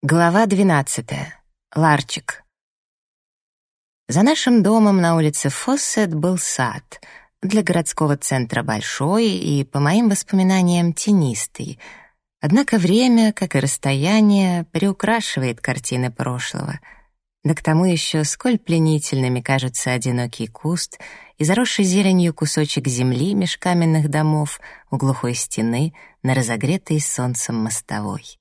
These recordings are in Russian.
Глава 12. Ларчик. За нашим домом на улице Фоссет был сад. Для городского центра большой и, по моим воспоминаниям, тенистый. Однако время, как и расстояние, приукрашивает картины прошлого. Да к тому еще сколь пленительными кажется одинокий куст и заросший зеленью кусочек земли меж каменных домов у глухой стены на разогретой солнцем мостовой.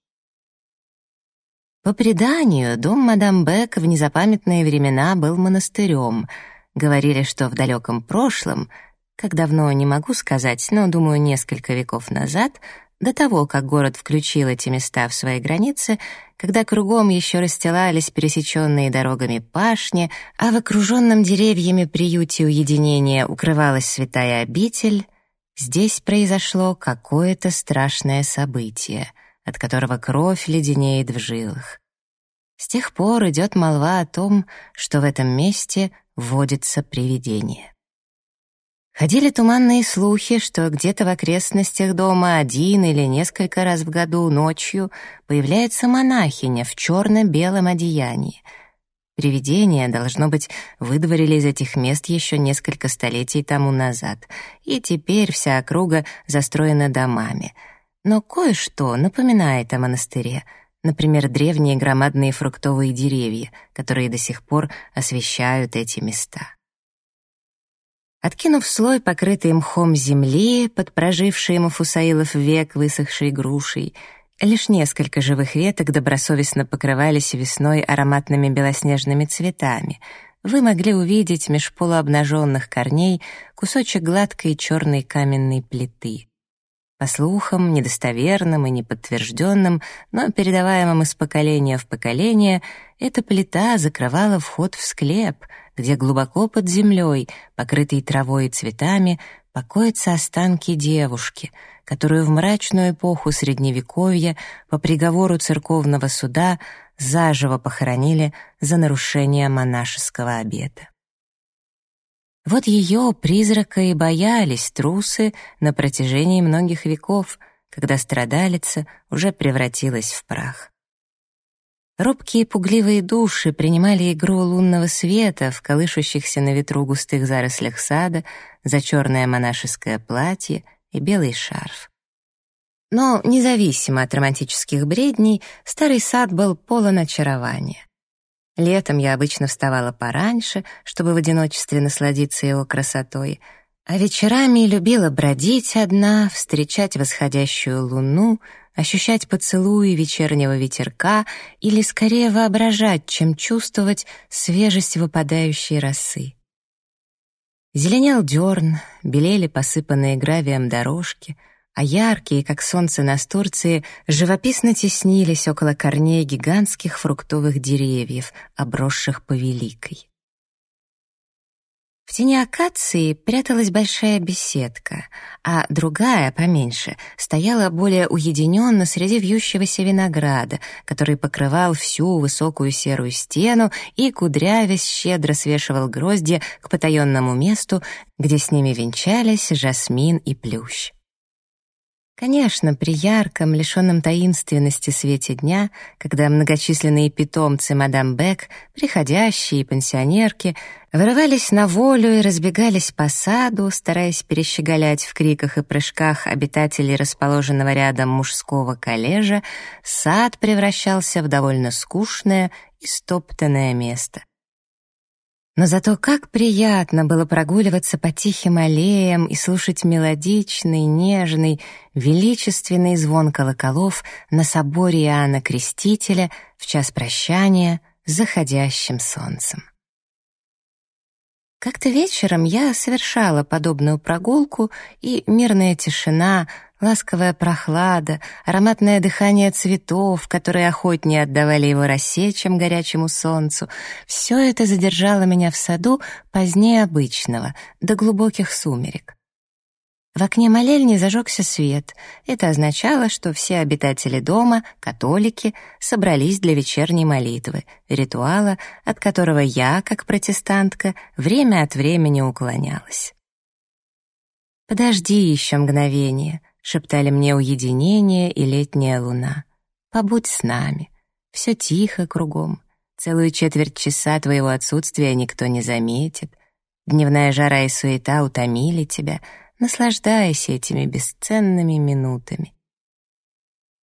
По преданию, дом мадам Бек в незапамятные времена был монастырем. Говорили, что в далеком прошлом, как давно не могу сказать, но, думаю, несколько веков назад, до того, как город включил эти места в свои границы, когда кругом еще расстилались пересеченные дорогами пашни, а в окруженном деревьями приюте уединения укрывалась святая обитель, здесь произошло какое-то страшное событие — от которого кровь леденеет в жилах. С тех пор идет молва о том, что в этом месте водится привидение. Ходили туманные слухи, что где-то в окрестностях дома один или несколько раз в году ночью появляется монахиня в черно-белом одеянии. Привидения, должно быть, выдворили из этих мест еще несколько столетий тому назад, и теперь вся округа застроена домами — но кое-что напоминает о монастыре, например, древние громадные фруктовые деревья, которые до сих пор освещают эти места. Откинув слой, покрытый мхом земли, под проживший Мафусаилов век высохшей грушей, лишь несколько живых веток добросовестно покрывались весной ароматными белоснежными цветами. Вы могли увидеть меж полуобнаженных корней кусочек гладкой черной каменной плиты. По слухам, недостоверным и неподтвержденным, но передаваемым из поколения в поколение, эта плита закрывала вход в склеп, где глубоко под землей, покрытой травой и цветами, покоятся останки девушки, которую в мрачную эпоху Средневековья по приговору церковного суда заживо похоронили за нарушение монашеского обета. Вот ее призрака и боялись трусы на протяжении многих веков, когда страдалица уже превратилась в прах. Робкие пугливые души принимали игру лунного света в колышущихся на ветру густых зарослях сада за черное монашеское платье и белый шарф. Но, независимо от романтических бредней, старый сад был полон очарования. Летом я обычно вставала пораньше, чтобы в одиночестве насладиться его красотой, а вечерами любила бродить одна, встречать восходящую луну, ощущать поцелуи вечернего ветерка или скорее воображать, чем чувствовать свежесть выпадающей росы. Зеленел дерн, белели посыпанные гравием дорожки — а яркие, как солнце настурции, живописно теснились около корней гигантских фруктовых деревьев, обросших повеликой. В тени акации пряталась большая беседка, а другая, поменьше, стояла более уединенно среди вьющегося винограда, который покрывал всю высокую серую стену и, кудрявясь, щедро свешивал гроздья к потаенному месту, где с ними венчались жасмин и плющ. Конечно, при ярком, лишенном таинственности свете дня, когда многочисленные питомцы мадам Бек, приходящие и пенсионерки, вырывались на волю и разбегались по саду, стараясь перещеголять в криках и прыжках обитателей расположенного рядом мужского коллежа, сад превращался в довольно скучное и стоптанное место. Но зато как приятно было прогуливаться по тихим аллеям и слушать мелодичный, нежный, величественный звон колоколов на соборе Иоанна Крестителя в час прощания с заходящим солнцем. Как-то вечером я совершала подобную прогулку, и мирная тишина, ласковая прохлада, ароматное дыхание цветов, которые охотнее отдавали его росе, чем горячему солнцу, все это задержало меня в саду позднее обычного, до глубоких сумерек. В окне молельни зажегся свет. Это означало, что все обитатели дома, католики, собрались для вечерней молитвы, ритуала, от которого я, как протестантка, время от времени уклонялась. «Подожди еще мгновение», — шептали мне уединение и летняя луна. «Побудь с нами. Все тихо кругом. Целую четверть часа твоего отсутствия никто не заметит. Дневная жара и суета утомили тебя. Наслаждайся этими бесценными минутами.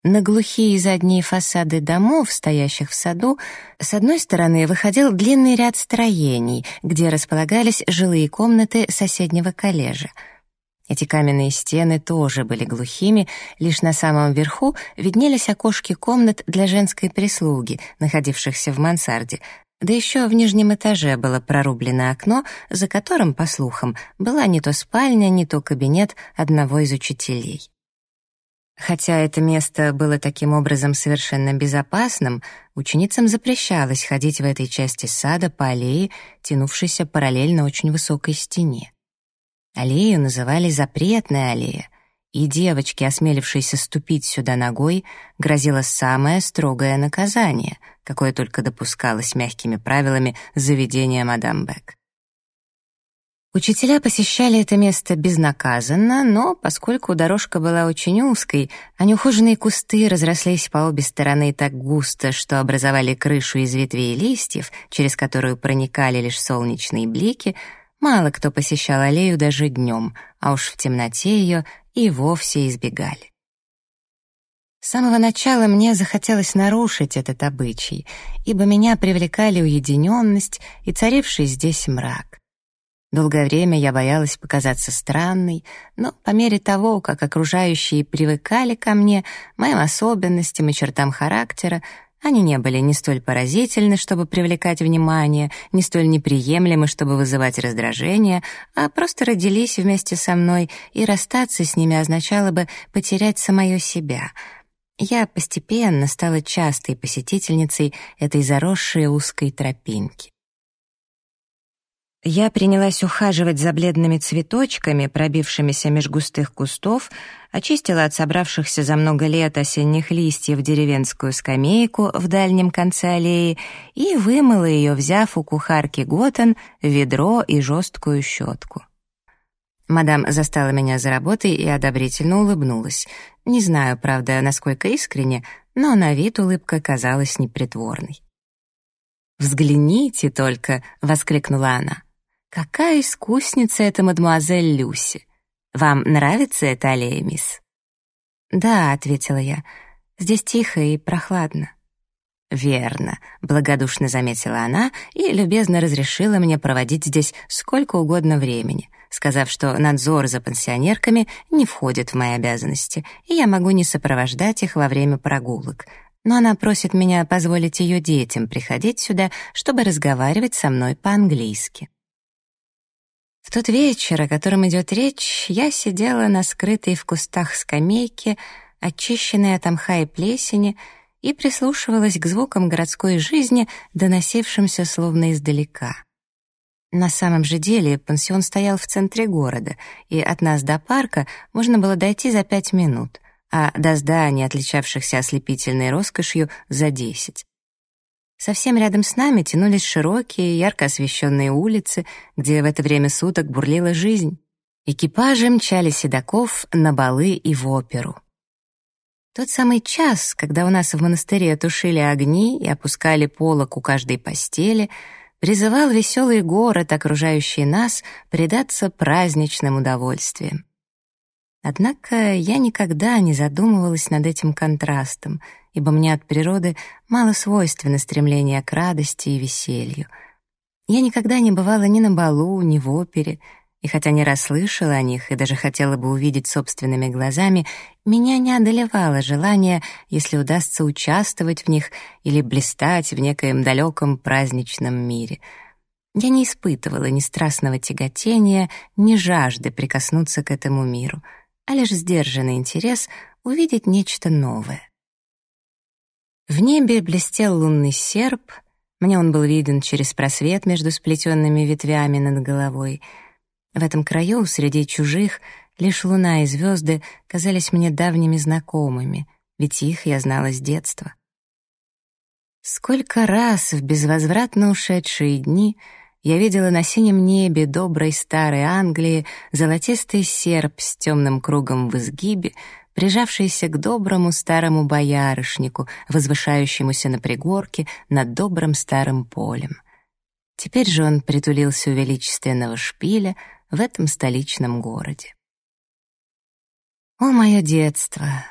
На глухие задние фасады домов, стоящих в саду, с одной стороны выходил длинный ряд строений, где располагались жилые комнаты соседнего коллежа. Эти каменные стены тоже были глухими, лишь на самом верху виднелись окошки комнат для женской прислуги, находившихся в мансарде, да еще в нижнем этаже было прорублено окно, за которым, по слухам, была не то спальня, не то кабинет одного из учителей. Хотя это место было таким образом совершенно безопасным, ученицам запрещалось ходить в этой части сада по аллее, тянувшейся параллельно очень высокой стене. Аллею называли «запретная аллея», и девочке, осмелившейся ступить сюда ногой, грозило самое строгое наказание, какое только допускалось мягкими правилами заведения мадам Бек. Учителя посещали это место безнаказанно, но поскольку дорожка была очень узкой, а неухоженные кусты разрослись по обе стороны так густо, что образовали крышу из ветвей и листьев, через которую проникали лишь солнечные блики, мало кто посещал аллею даже днем, а уж в темноте ее и вовсе избегали. С самого начала мне захотелось нарушить этот обычай, ибо меня привлекали уединенность и царивший здесь мрак. Долгое время я боялась показаться странной, но по мере того, как окружающие привыкали ко мне, моим особенностям и чертам характера, они не были ни столь поразительны, чтобы привлекать внимание, ни столь неприемлемы, чтобы вызывать раздражение, а просто родились вместе со мной, и расстаться с ними означало бы потерять самое себя. Я постепенно стала частой посетительницей этой заросшей узкой тропинки. Я принялась ухаживать за бледными цветочками, пробившимися меж густых кустов, очистила от собравшихся за много лет осенних листьев деревенскую скамейку в дальнем конце аллеи и вымыла ее, взяв у кухарки Готен ведро и жесткую щетку. Мадам застала меня за работой и одобрительно улыбнулась. Не знаю, правда, насколько искренне, но на вид улыбка казалась непритворной. «Взгляните только!» — воскликнула она. «Какая искусница эта мадемуазель Люси! Вам нравится эта аллея, мисс?» «Да», — ответила я, — «здесь тихо и прохладно». «Верно», — благодушно заметила она и любезно разрешила мне проводить здесь сколько угодно времени, сказав, что надзор за пансионерками не входит в мои обязанности, и я могу не сопровождать их во время прогулок. Но она просит меня позволить ее детям приходить сюда, чтобы разговаривать со мной по-английски. В тот вечер, о котором идет речь, я сидела на скрытой в кустах скамейке, очищенной от мха и плесени, и прислушивалась к звукам городской жизни, доносившимся словно издалека. На самом же деле пансион стоял в центре города, и от нас до парка можно было дойти за пять минут, а до зданий, отличавшихся ослепительной роскошью, за десять. Совсем рядом с нами тянулись широкие, ярко освещенные улицы, где в это время суток бурлила жизнь. Экипажи мчали седаков на балы и в оперу. Тот самый час, когда у нас в монастыре тушили огни и опускали полок у каждой постели, призывал веселый город, окружающий нас, предаться праздничным удовольствиям. Однако я никогда не задумывалась над этим контрастом — ибо мне от природы мало свойственно стремление к радости и веселью. Я никогда не бывала ни на балу, ни в опере, и хотя не расслышала о них и даже хотела бы увидеть собственными глазами, меня не одолевало желание, если удастся участвовать в них или блистать в некоем далеком праздничном мире. Я не испытывала ни страстного тяготения, ни жажды прикоснуться к этому миру, а лишь сдержанный интерес увидеть нечто новое. В небе блестел лунный серп, мне он был виден через просвет между сплетенными ветвями над головой. В этом краю, среди чужих, лишь луна и звезды казались мне давними знакомыми, ведь их я знала с детства. Сколько раз в безвозвратно ушедшие дни я видела на синем небе доброй старой Англии золотистый серп с темным кругом в изгибе, прижавшийся к доброму старому боярышнику, возвышающемуся на пригорке над добрым старым полем. Теперь же он притулился у величественного шпиля в этом столичном городе. О, мое детство!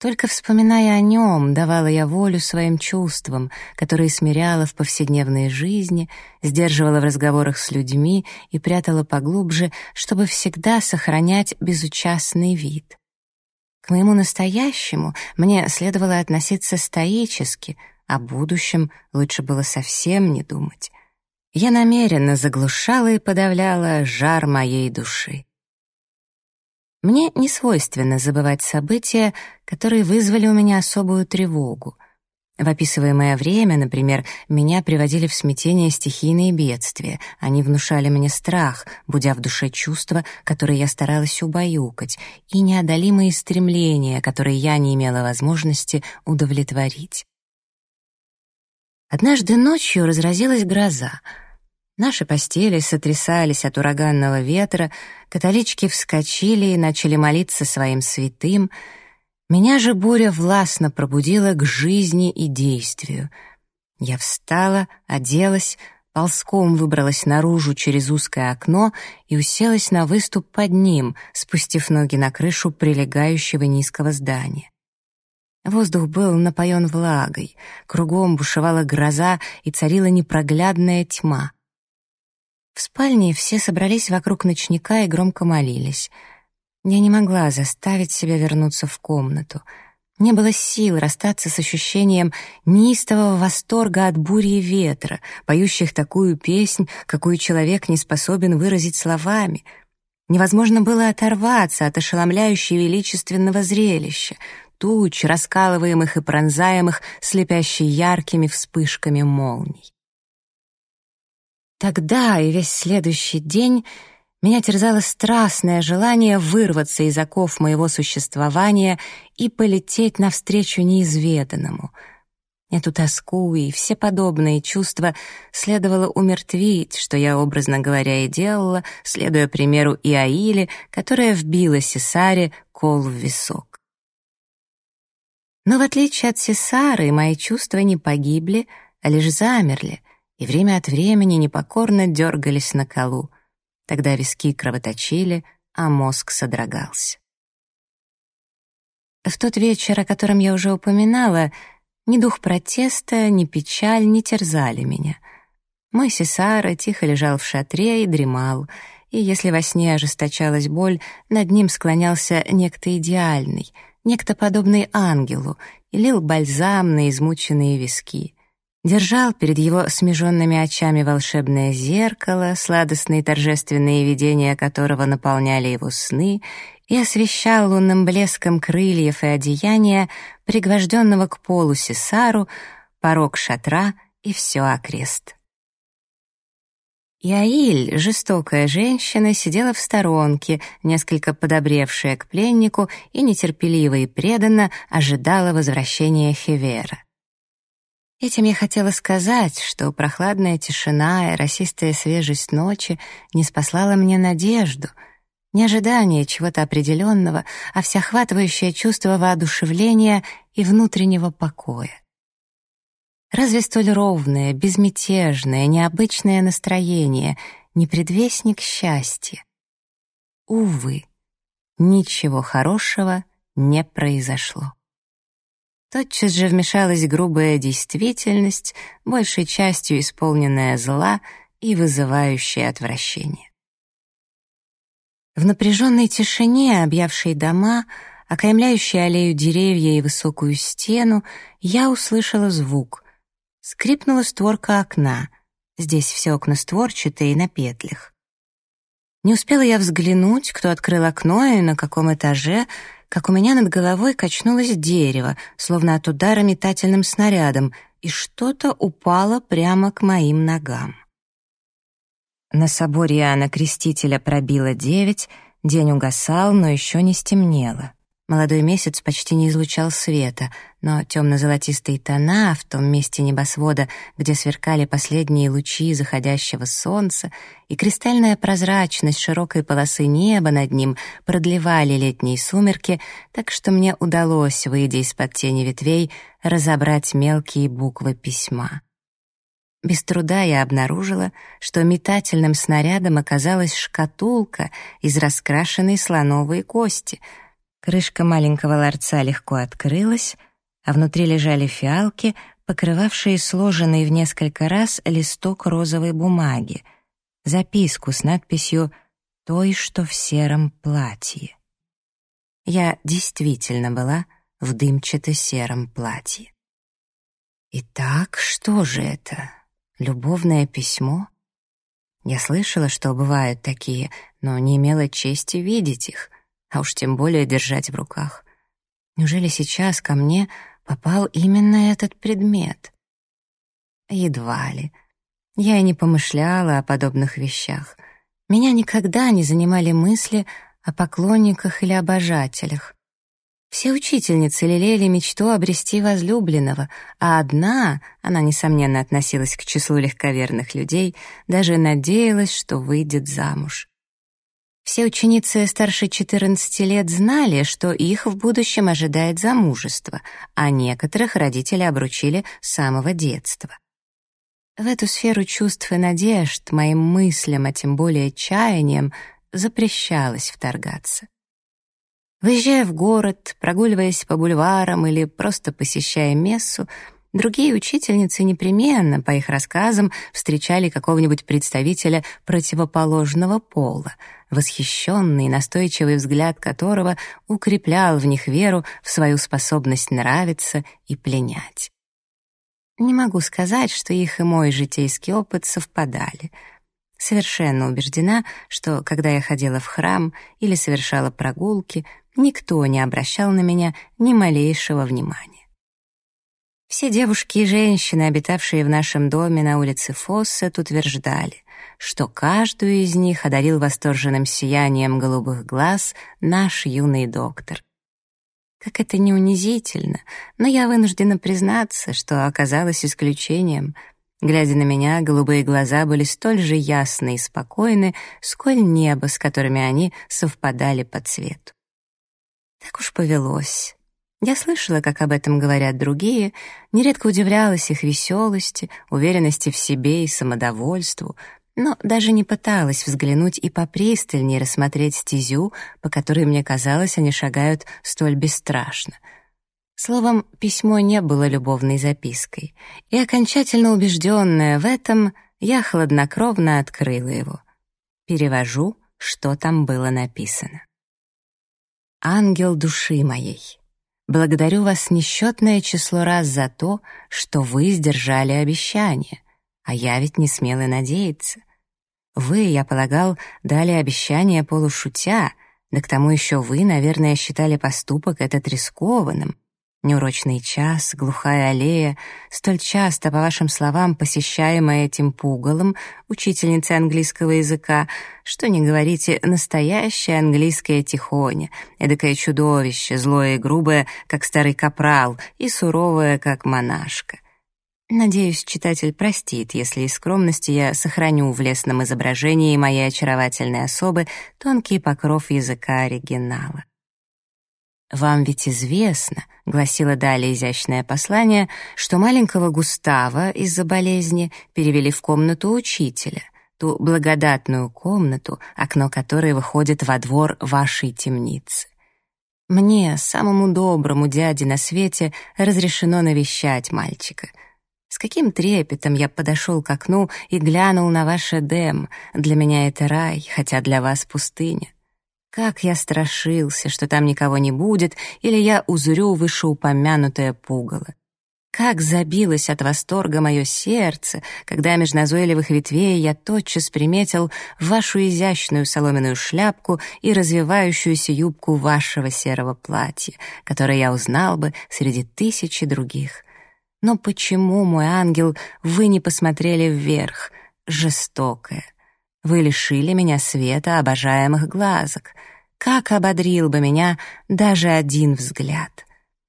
Только вспоминая о нем, давала я волю своим чувствам, которые смиряла в повседневной жизни, сдерживала в разговорах с людьми и прятала поглубже, чтобы всегда сохранять безучастный вид. К моему настоящему мне следовало относиться стоически, о будущем лучше было совсем не думать. Я намеренно заглушала и подавляла жар моей души. Мне не свойственно забывать события, которые вызвали у меня особую тревогу. В описываемое время, например, меня приводили в смятение стихийные бедствия. Они внушали мне страх, будя в душе чувства, которые я старалась убаюкать, и неодолимые стремления, которые я не имела возможности удовлетворить. Однажды ночью разразилась гроза — Наши постели сотрясались от ураганного ветра, католички вскочили и начали молиться своим святым. Меня же буря властно пробудила к жизни и действию. Я встала, оделась, ползком выбралась наружу через узкое окно и уселась на выступ под ним, спустив ноги на крышу прилегающего низкого здания. Воздух был напоен влагой, кругом бушевала гроза и царила непроглядная тьма — в спальне все собрались вокруг ночника и громко молились. Я не могла заставить себя вернуться в комнату. Не было сил расстаться с ощущением неистового восторга от бури и ветра, поющих такую песнь, какую человек не способен выразить словами. Невозможно было оторваться от ошеломляющей величественного зрелища, туч, раскалываемых и пронзаемых слепящей яркими вспышками молний. Тогда и весь следующий день меня терзало страстное желание вырваться из оков моего существования и полететь навстречу неизведанному. Эту тоску и все подобные чувства следовало умертвить, что я, образно говоря, и делала, следуя примеру Иаили, которая вбила Сесаре кол в висок. Но в отличие от Сесары, мои чувства не погибли, а лишь замерли — и время от времени непокорно дергались на колу. Тогда виски кровоточили, а мозг содрогался. В тот вечер, о котором я уже упоминала, ни дух протеста, ни печаль не терзали меня. Мой Сесара тихо лежал в шатре и дремал, и если во сне ожесточалась боль, над ним склонялся некто идеальный, некто подобный ангелу, и лил бальзам на измученные виски — держал перед его смеженными очами волшебное зеркало, сладостные торжественные видения которого наполняли его сны, и освещал лунным блеском крыльев и одеяния, пригвожденного к полу Сесару, порог шатра и все окрест. Яиль, жестокая женщина, сидела в сторонке, несколько подобревшая к пленнику и нетерпеливо и преданно ожидала возвращения Хевера. Этим я хотела сказать, что прохладная тишина и расистая свежесть ночи не спаслала мне надежду, не ожидание чего-то определенного, а всеохватывающее чувство воодушевления и внутреннего покоя. Разве столь ровное, безмятежное, необычное настроение не предвестник счастья? Увы, ничего хорошего не произошло. Тотчас же вмешалась грубая действительность, большей частью исполненная зла и вызывающая отвращение. В напряженной тишине, объявшей дома, окаймляющей аллею деревья и высокую стену, я услышала звук. Скрипнула створка окна. Здесь все окна створчатые и на петлях. Не успела я взглянуть, кто открыл окно и на каком этаже, как у меня над головой качнулось дерево, словно от удара метательным снарядом, и что-то упало прямо к моим ногам. На соборе Иоанна Крестителя пробило девять, день угасал, но еще не стемнело. Молодой месяц почти не излучал света, но темно-золотистые тона в том месте небосвода, где сверкали последние лучи заходящего солнца, и кристальная прозрачность широкой полосы неба над ним продлевали летние сумерки, так что мне удалось, выйдя из-под тени ветвей, разобрать мелкие буквы письма. Без труда я обнаружила, что метательным снарядом оказалась шкатулка из раскрашенной слоновой кости. Крышка маленького ларца легко открылась, а внутри лежали фиалки, покрывавшие сложенный в несколько раз листок розовой бумаги, записку с надписью «Той, что в сером платье». Я действительно была в дымчато-сером платье. Итак, что же это? Любовное письмо? Я слышала, что бывают такие, но не имела чести видеть их, а уж тем более держать в руках. Неужели сейчас ко мне попал именно этот предмет? Едва ли. Я и не помышляла о подобных вещах. Меня никогда не занимали мысли о поклонниках или обожателях. Все учительницы лелеяли мечту обрести возлюбленного, а одна, она, несомненно, относилась к числу легковерных людей, даже надеялась, что выйдет замуж. Все ученицы старше 14 лет знали, что их в будущем ожидает замужество, а некоторых родители обручили с самого детства. В эту сферу чувств и надежд, моим мыслям, а тем более чаяниям, запрещалось вторгаться. Выезжая в город, прогуливаясь по бульварам или просто посещая мессу, другие учительницы непременно, по их рассказам, встречали какого-нибудь представителя противоположного пола, восхищенный настойчивый взгляд которого укреплял в них веру в свою способность нравиться и пленять. Не могу сказать, что их и мой житейский опыт совпадали — совершенно убеждена, что когда я ходила в храм или совершала прогулки, никто не обращал на меня ни малейшего внимания. Все девушки и женщины, обитавшие в нашем доме на улице Фоссет, утверждали, что каждую из них одарил восторженным сиянием голубых глаз наш юный доктор. Как это не унизительно, но я вынуждена признаться, что оказалось исключением — Глядя на меня, голубые глаза были столь же ясны и спокойны, сколь небо, с которыми они совпадали по цвету. Так уж повелось. Я слышала, как об этом говорят другие, нередко удивлялась их веселости, уверенности в себе и самодовольству, но даже не пыталась взглянуть и попристальнее рассмотреть стезю, по которой, мне казалось, они шагают столь бесстрашно — Словом, письмо не было любовной запиской, и окончательно убежденная в этом, я хладнокровно открыла его. Перевожу, что там было написано. «Ангел души моей, благодарю вас несчетное число раз за то, что вы сдержали обещание, а я ведь не смела надеяться. Вы, я полагал, дали обещание полушутя, да к тому еще вы, наверное, считали поступок этот рискованным, Неурочный час, глухая аллея, столь часто, по вашим словам, посещаемая этим пугалом, учительницей английского языка, что не говорите, настоящее английское тихоня, эдакое чудовище, злое и грубое, как старый капрал, и суровое, как монашка. Надеюсь, читатель простит, если из скромности я сохраню в лесном изображении моей очаровательной особы тонкий покров языка оригинала. «Вам ведь известно», — гласило далее изящное послание, «что маленького Густава из-за болезни перевели в комнату учителя, ту благодатную комнату, окно которой выходит во двор вашей темницы. Мне, самому доброму дяде на свете, разрешено навещать мальчика. С каким трепетом я подошел к окну и глянул на ваш Эдем. Для меня это рай, хотя для вас пустыня. Как я страшился, что там никого не будет, или я узрю вышеупомянутое пугало. Как забилось от восторга мое сердце, когда меж назойливых ветвей я тотчас приметил вашу изящную соломенную шляпку и развивающуюся юбку вашего серого платья, которое я узнал бы среди тысячи других. Но почему, мой ангел, вы не посмотрели вверх? Жестокое. Вы лишили меня света обожаемых глазок. как ободрил бы меня даже один взгляд.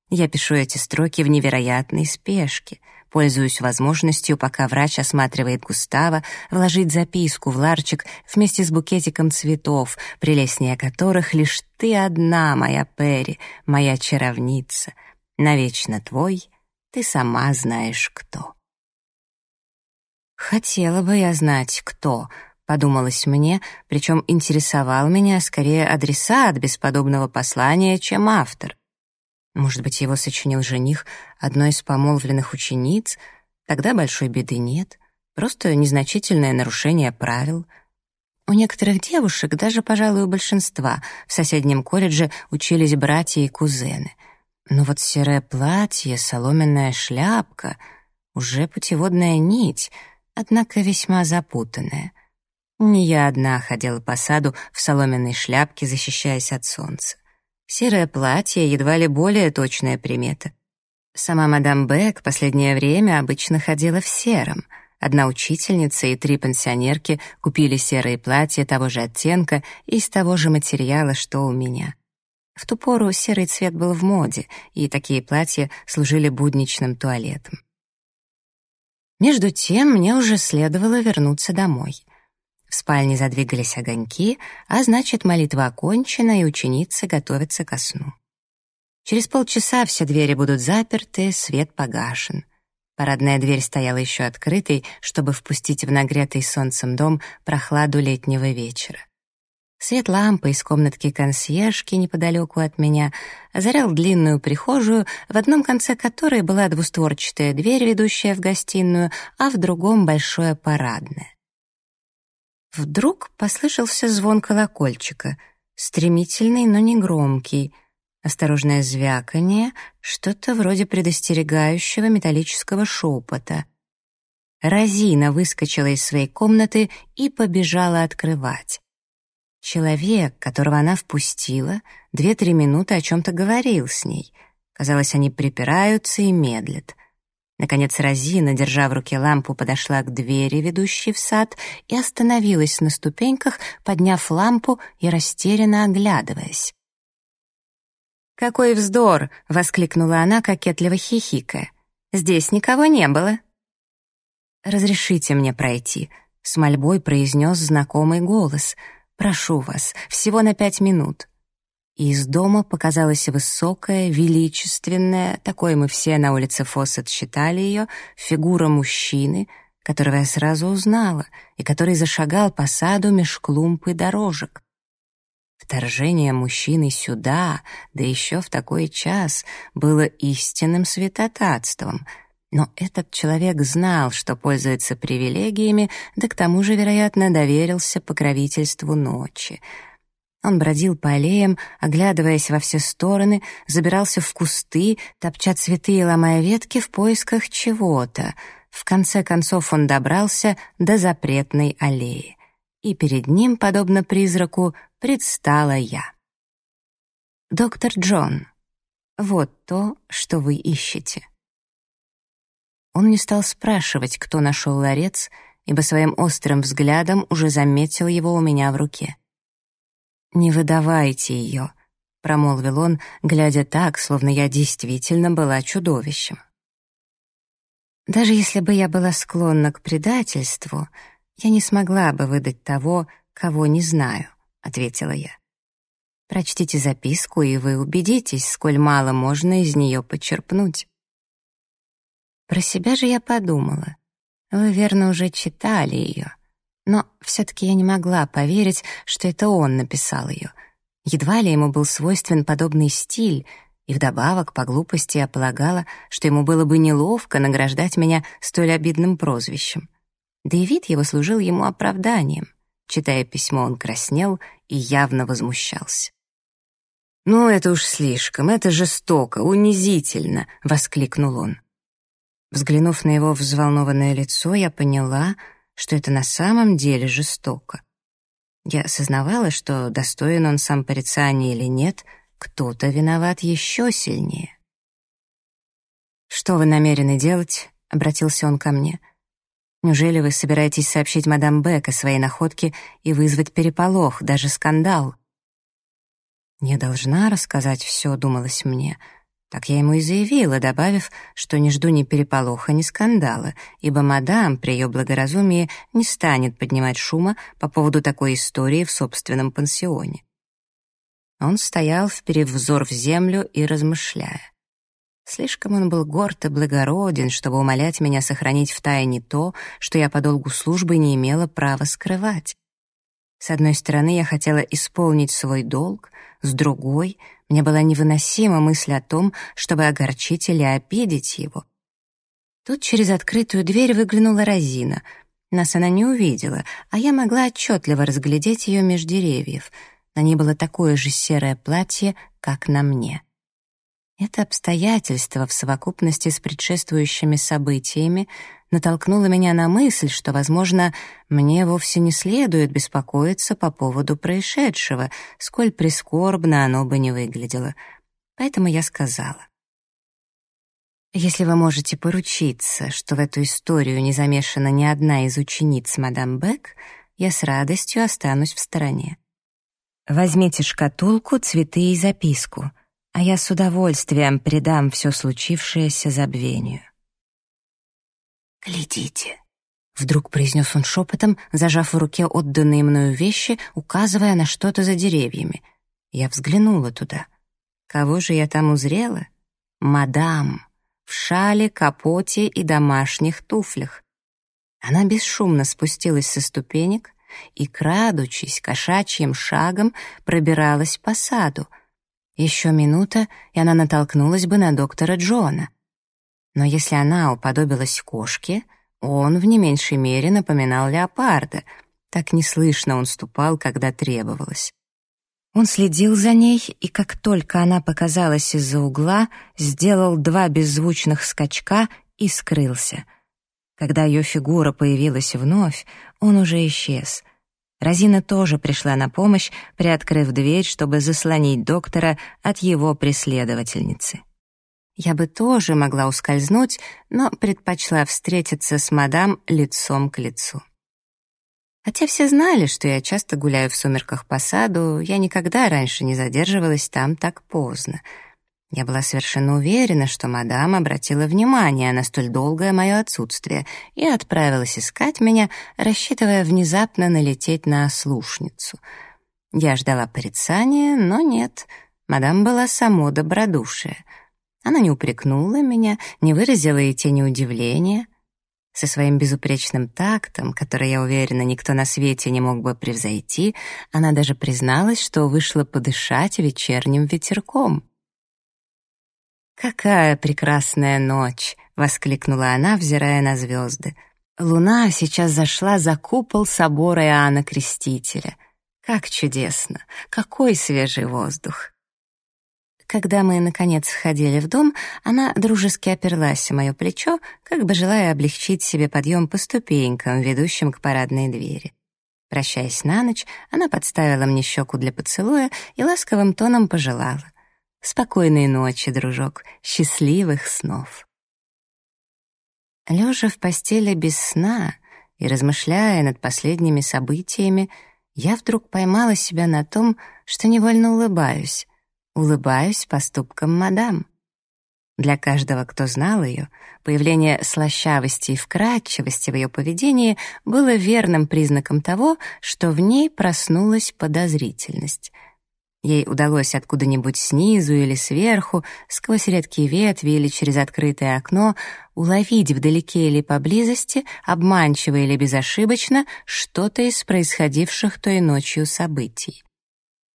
Я пишу эти строки в невероятной спешке, пользуюсь возможностью, пока врач осматривает Густава, вложить записку в ларчик вместе с букетиком цветов, прелестнее которых лишь ты одна, моя Перри, моя чаровница. Навечно твой, ты сама знаешь кто. Хотела бы я знать, кто — подумалось мне, причем интересовал меня скорее адресат бесподобного послания, чем автор. Может быть, его сочинил жених одной из помолвленных учениц? Тогда большой беды нет, просто незначительное нарушение правил. У некоторых девушек, даже, пожалуй, у большинства, в соседнем колледже учились братья и кузены. Но вот серое платье, соломенная шляпка — уже путеводная нить, однако весьма запутанная — не я одна ходила по саду в соломенной шляпке, защищаясь от солнца. Серое платье — едва ли более точная примета. Сама мадам Бек последнее время обычно ходила в сером. Одна учительница и три пенсионерки купили серые платья того же оттенка и из того же материала, что у меня. В ту пору серый цвет был в моде, и такие платья служили будничным туалетом. Между тем мне уже следовало вернуться домой — в спальне задвигались огоньки, а значит, молитва окончена, и ученица готовится ко сну. Через полчаса все двери будут заперты, свет погашен. Парадная дверь стояла еще открытой, чтобы впустить в нагретый солнцем дом прохладу летнего вечера. Свет лампы из комнатки консьержки неподалеку от меня озарял длинную прихожую, в одном конце которой была двустворчатая дверь, ведущая в гостиную, а в другом — большое парадное. Вдруг послышался звон колокольчика, стремительный, но не громкий, осторожное звяканье, что-то вроде предостерегающего металлического шепота. Розина выскочила из своей комнаты и побежала открывать. Человек, которого она впустила, две-три минуты о чем-то говорил с ней. Казалось, они припираются и медлят. Наконец Розина, держа в руке лампу, подошла к двери, ведущей в сад, и остановилась на ступеньках, подняв лампу и растерянно оглядываясь. «Какой вздор!» — воскликнула она, кокетливо хихикая. «Здесь никого не было». «Разрешите мне пройти», — с мольбой произнес знакомый голос. «Прошу вас, всего на пять минут» и из дома показалась высокая, величественная, такой мы все на улице Фоссет считали ее, фигура мужчины, которого я сразу узнала, и который зашагал по саду меж клумб и дорожек. Вторжение мужчины сюда, да еще в такой час, было истинным святотатством — но этот человек знал, что пользуется привилегиями, да к тому же, вероятно, доверился покровительству ночи — он бродил по аллеям, оглядываясь во все стороны, забирался в кусты, топча цветы и ломая ветки в поисках чего-то. В конце концов он добрался до запретной аллеи. И перед ним, подобно призраку, предстала я. «Доктор Джон, вот то, что вы ищете». Он не стал спрашивать, кто нашел ларец, ибо своим острым взглядом уже заметил его у меня в руке. «Не выдавайте ее», — промолвил он, глядя так, словно я действительно была чудовищем. «Даже если бы я была склонна к предательству, я не смогла бы выдать того, кого не знаю», — ответила я. «Прочтите записку, и вы убедитесь, сколь мало можно из нее почерпнуть». Про себя же я подумала. Вы, верно, уже читали ее. Но все-таки я не могла поверить, что это он написал ее. Едва ли ему был свойствен подобный стиль, и вдобавок по глупости я полагала, что ему было бы неловко награждать меня столь обидным прозвищем. Да и вид его служил ему оправданием. Читая письмо, он краснел и явно возмущался. «Ну, это уж слишком, это жестоко, унизительно!» — воскликнул он. Взглянув на его взволнованное лицо, я поняла — что это на самом деле жестоко. Я осознавала, что достоин он сам порицания или нет, кто-то виноват еще сильнее. «Что вы намерены делать?» — обратился он ко мне. «Неужели вы собираетесь сообщить мадам Бек о своей находке и вызвать переполох, даже скандал?» «Не должна рассказать все», — думалось мне. Так я ему и заявила, добавив, что не жду ни переполоха, ни скандала, ибо мадам при ее благоразумии не станет поднимать шума по поводу такой истории в собственном пансионе. Он стоял, вперев взор в землю и размышляя. Слишком он был горд и благороден, чтобы умолять меня сохранить в тайне то, что я по долгу службы не имела права скрывать. С одной стороны, я хотела исполнить свой долг, с другой — мне была невыносима мысль о том, чтобы огорчить или обидеть его. Тут через открытую дверь выглянула Розина. Нас она не увидела, а я могла отчетливо разглядеть ее меж деревьев. На ней было такое же серое платье, как на мне. Это обстоятельство в совокупности с предшествующими событиями натолкнуло меня на мысль, что, возможно, мне вовсе не следует беспокоиться по поводу происшедшего, сколь прискорбно оно бы не выглядело. Поэтому я сказала. Если вы можете поручиться, что в эту историю не замешана ни одна из учениц мадам Бек, я с радостью останусь в стороне. Возьмите шкатулку, цветы и записку — а я с удовольствием предам все случившееся забвению. «Глядите», — вдруг произнес он шепотом, зажав в руке отданные мною вещи, указывая на что-то за деревьями. Я взглянула туда. Кого же я там узрела? Мадам, в шале, капоте и домашних туфлях. Она бесшумно спустилась со ступенек и, крадучись кошачьим шагом, пробиралась по саду — еще минута, и она натолкнулась бы на доктора Джона. Но если она уподобилась кошке, он в не меньшей мере напоминал леопарда. Так неслышно он ступал, когда требовалось. Он следил за ней, и как только она показалась из-за угла, сделал два беззвучных скачка и скрылся. Когда ее фигура появилась вновь, он уже исчез — Розина тоже пришла на помощь, приоткрыв дверь, чтобы заслонить доктора от его преследовательницы. Я бы тоже могла ускользнуть, но предпочла встретиться с мадам лицом к лицу. Хотя все знали, что я часто гуляю в сумерках по саду, я никогда раньше не задерживалась там так поздно — я была совершенно уверена, что мадам обратила внимание на столь долгое мое отсутствие и отправилась искать меня, рассчитывая внезапно налететь на ослушницу. Я ждала порицания, но нет, мадам была само добродушие. Она не упрекнула меня, не выразила и тени удивления. Со своим безупречным тактом, который, я уверена, никто на свете не мог бы превзойти, она даже призналась, что вышла подышать вечерним ветерком. «Какая прекрасная ночь!» — воскликнула она, взирая на звезды. «Луна сейчас зашла за купол собора Иоанна Крестителя. Как чудесно! Какой свежий воздух!» Когда мы, наконец, входили в дом, она дружески оперлась в мое плечо, как бы желая облегчить себе подъем по ступенькам, ведущим к парадной двери. Прощаясь на ночь, она подставила мне щеку для поцелуя и ласковым тоном пожелала. Спокойной ночи, дружок, счастливых снов. Лежа в постели без сна и размышляя над последними событиями, я вдруг поймала себя на том, что невольно улыбаюсь. Улыбаюсь поступкам мадам. Для каждого, кто знал ее, появление слащавости и вкрадчивости в ее поведении было верным признаком того, что в ней проснулась подозрительность — Ей удалось откуда-нибудь снизу или сверху, сквозь редкие ветви или через открытое окно, уловить вдалеке или поблизости, обманчиво или безошибочно, что-то из происходивших той ночью событий.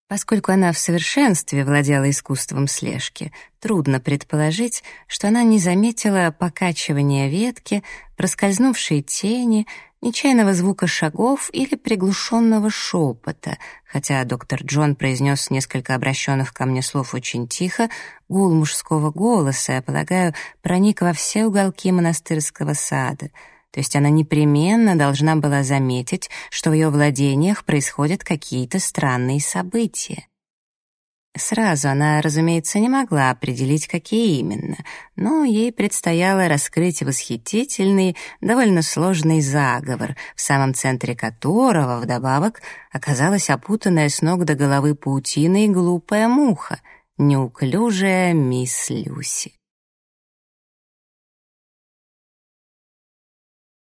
Поскольку она в совершенстве владела искусством слежки, трудно предположить, что она не заметила покачивания ветки, проскользнувшей тени, нечаянного звука шагов или приглушенного шепота, хотя доктор Джон произнес несколько обращенных ко мне слов очень тихо, гул мужского голоса, я полагаю, проник во все уголки монастырского сада — то есть она непременно должна была заметить, что в ее владениях происходят какие-то странные события. Сразу она, разумеется, не могла определить, какие именно, но ей предстояло раскрыть восхитительный, довольно сложный заговор, в самом центре которого, вдобавок, оказалась опутанная с ног до головы паутиной глупая муха, неуклюжая мисс Люси.